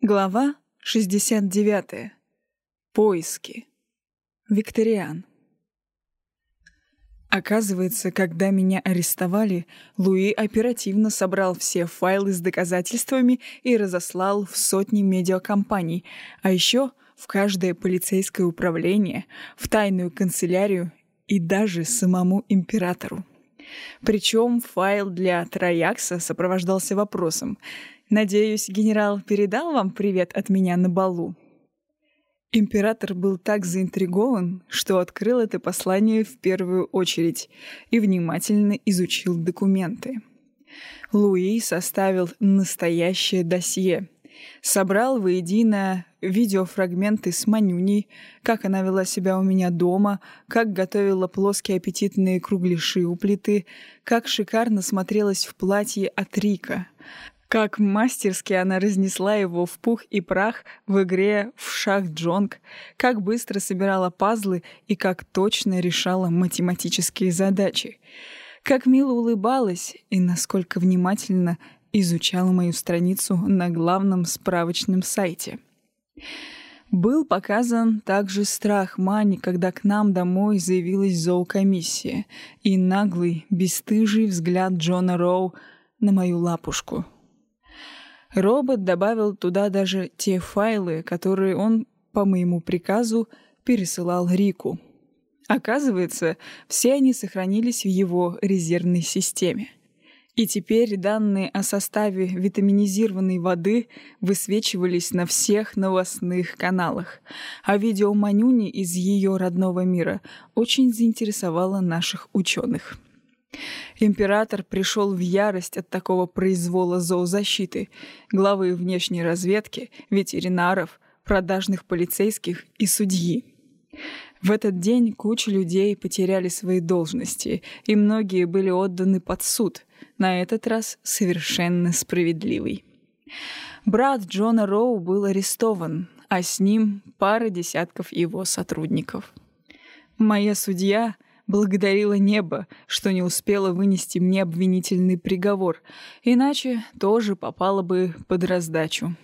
Глава 69. Поиски. Викториан. Оказывается, когда меня арестовали, Луи оперативно собрал все файлы с доказательствами и разослал в сотни медиакомпаний, а еще в каждое полицейское управление, в тайную канцелярию и даже самому императору. Причем файл для Троякса сопровождался вопросом — Надеюсь, генерал передал вам привет от меня на балу?» Император был так заинтригован, что открыл это послание в первую очередь и внимательно изучил документы. Луи составил настоящее досье. Собрал воедино видеофрагменты с Манюней, как она вела себя у меня дома, как готовила плоские аппетитные кругляши у плиты, как шикарно смотрелась в платье от Рика — как мастерски она разнесла его в пух и прах в игре в шах-джонг, как быстро собирала пазлы и как точно решала математические задачи. Как мило улыбалась и насколько внимательно изучала мою страницу на главном справочном сайте. Был показан также страх Мани, когда к нам домой заявилась зоокомиссия, и наглый, бесстыжий взгляд Джона Роу на мою лапушку — Робот добавил туда даже те файлы, которые он, по моему приказу, пересылал Рику. Оказывается, все они сохранились в его резервной системе. И теперь данные о составе витаминизированной воды высвечивались на всех новостных каналах, а видео Манюни из ее родного мира очень заинтересовало наших ученых. Император пришел в ярость от такого произвола зоозащиты, главы внешней разведки, ветеринаров, продажных полицейских и судьи. В этот день куча людей потеряли свои должности, и многие были отданы под суд, на этот раз совершенно справедливый. Брат Джона Роу был арестован, а с ним пара десятков его сотрудников. Моя судья — благодарила небо, что не успела вынести мне обвинительный приговор, иначе тоже попала бы под раздачу.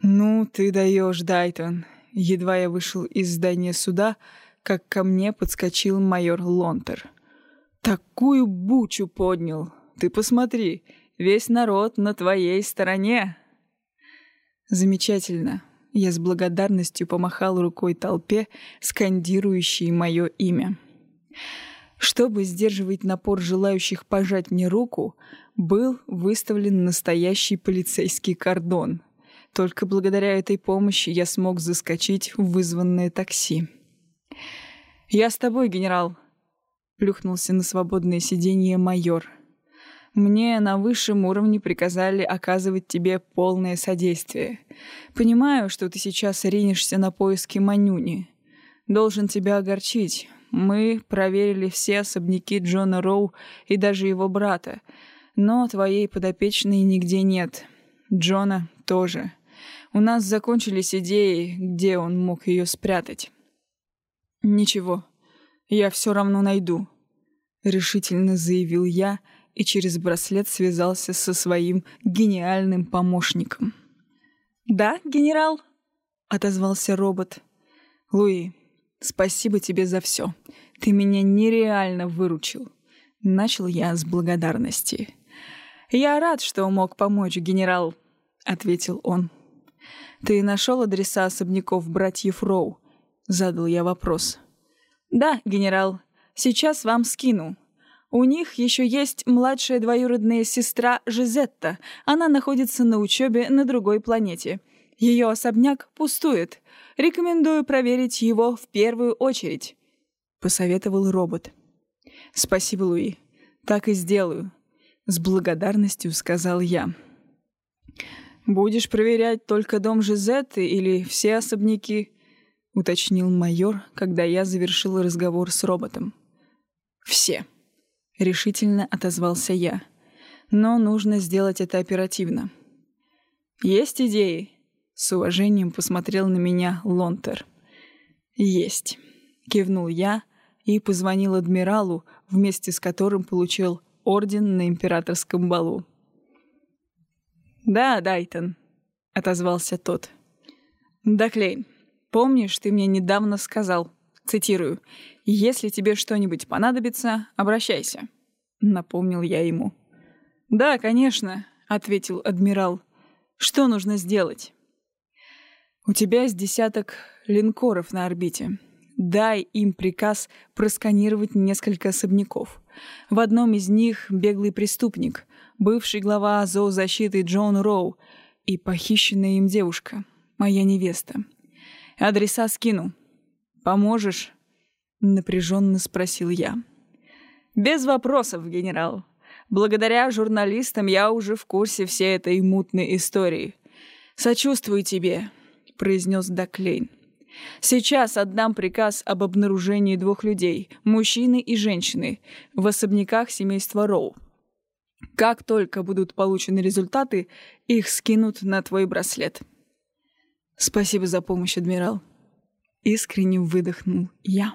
«Ну, ты даешь, Дайтон!» Едва я вышел из здания суда, как ко мне подскочил майор Лонтер. «Такую бучу поднял! Ты посмотри, весь народ на твоей стороне!» «Замечательно!» Я с благодарностью помахал рукой толпе, скандирующей мое имя. Чтобы сдерживать напор желающих пожать мне руку, был выставлен настоящий полицейский кордон. Только благодаря этой помощи я смог заскочить в вызванное такси. «Я с тобой, генерал», — плюхнулся на свободное сиденье майор. «Мне на высшем уровне приказали оказывать тебе полное содействие. Понимаю, что ты сейчас ринешься на поиски Манюни. Должен тебя огорчить». Мы проверили все особняки Джона Роу и даже его брата, но твоей подопечной нигде нет. Джона тоже. У нас закончились идеи, где он мог ее спрятать. Ничего, я все равно найду, решительно заявил я и через браслет связался со своим гениальным помощником. Да, генерал, отозвался робот. Луи, Спасибо тебе за все. Ты меня нереально выручил. Начал я с благодарности. Я рад, что мог помочь, генерал, ответил он. Ты нашел адреса особняков братьев Роу? Задал я вопрос. Да, генерал. Сейчас вам скину. У них еще есть младшая двоюродная сестра Жизетта. Она находится на учебе на другой планете. Ее особняк пустует. Рекомендую проверить его в первую очередь», — посоветовал робот. «Спасибо, Луи. Так и сделаю», — с благодарностью сказал я. «Будешь проверять только дом Жизетты или все особняки?» — уточнил майор, когда я завершил разговор с роботом. «Все», — решительно отозвался я. «Но нужно сделать это оперативно». «Есть идеи?» С уважением посмотрел на меня Лонтер. «Есть», — кивнул я и позвонил адмиралу, вместе с которым получил орден на императорском балу. «Да, Дайтон», — отозвался тот. «Даклейн, помнишь, ты мне недавно сказал, цитирую, «Если тебе что-нибудь понадобится, обращайся», — напомнил я ему. «Да, конечно», — ответил адмирал. «Что нужно сделать?» «У тебя с десяток линкоров на орбите. Дай им приказ просканировать несколько особняков. В одном из них беглый преступник, бывший глава зоозащиты Джон Роу и похищенная им девушка, моя невеста. Адреса скину. Поможешь?» — напряженно спросил я. «Без вопросов, генерал. Благодаря журналистам я уже в курсе всей этой мутной истории. Сочувствую тебе», — произнес Даклейн. Сейчас отдам приказ об обнаружении двух людей, мужчины и женщины, в особняках семейства Роу. Как только будут получены результаты, их скинут на твой браслет. Спасибо за помощь, адмирал. Искренне выдохнул я.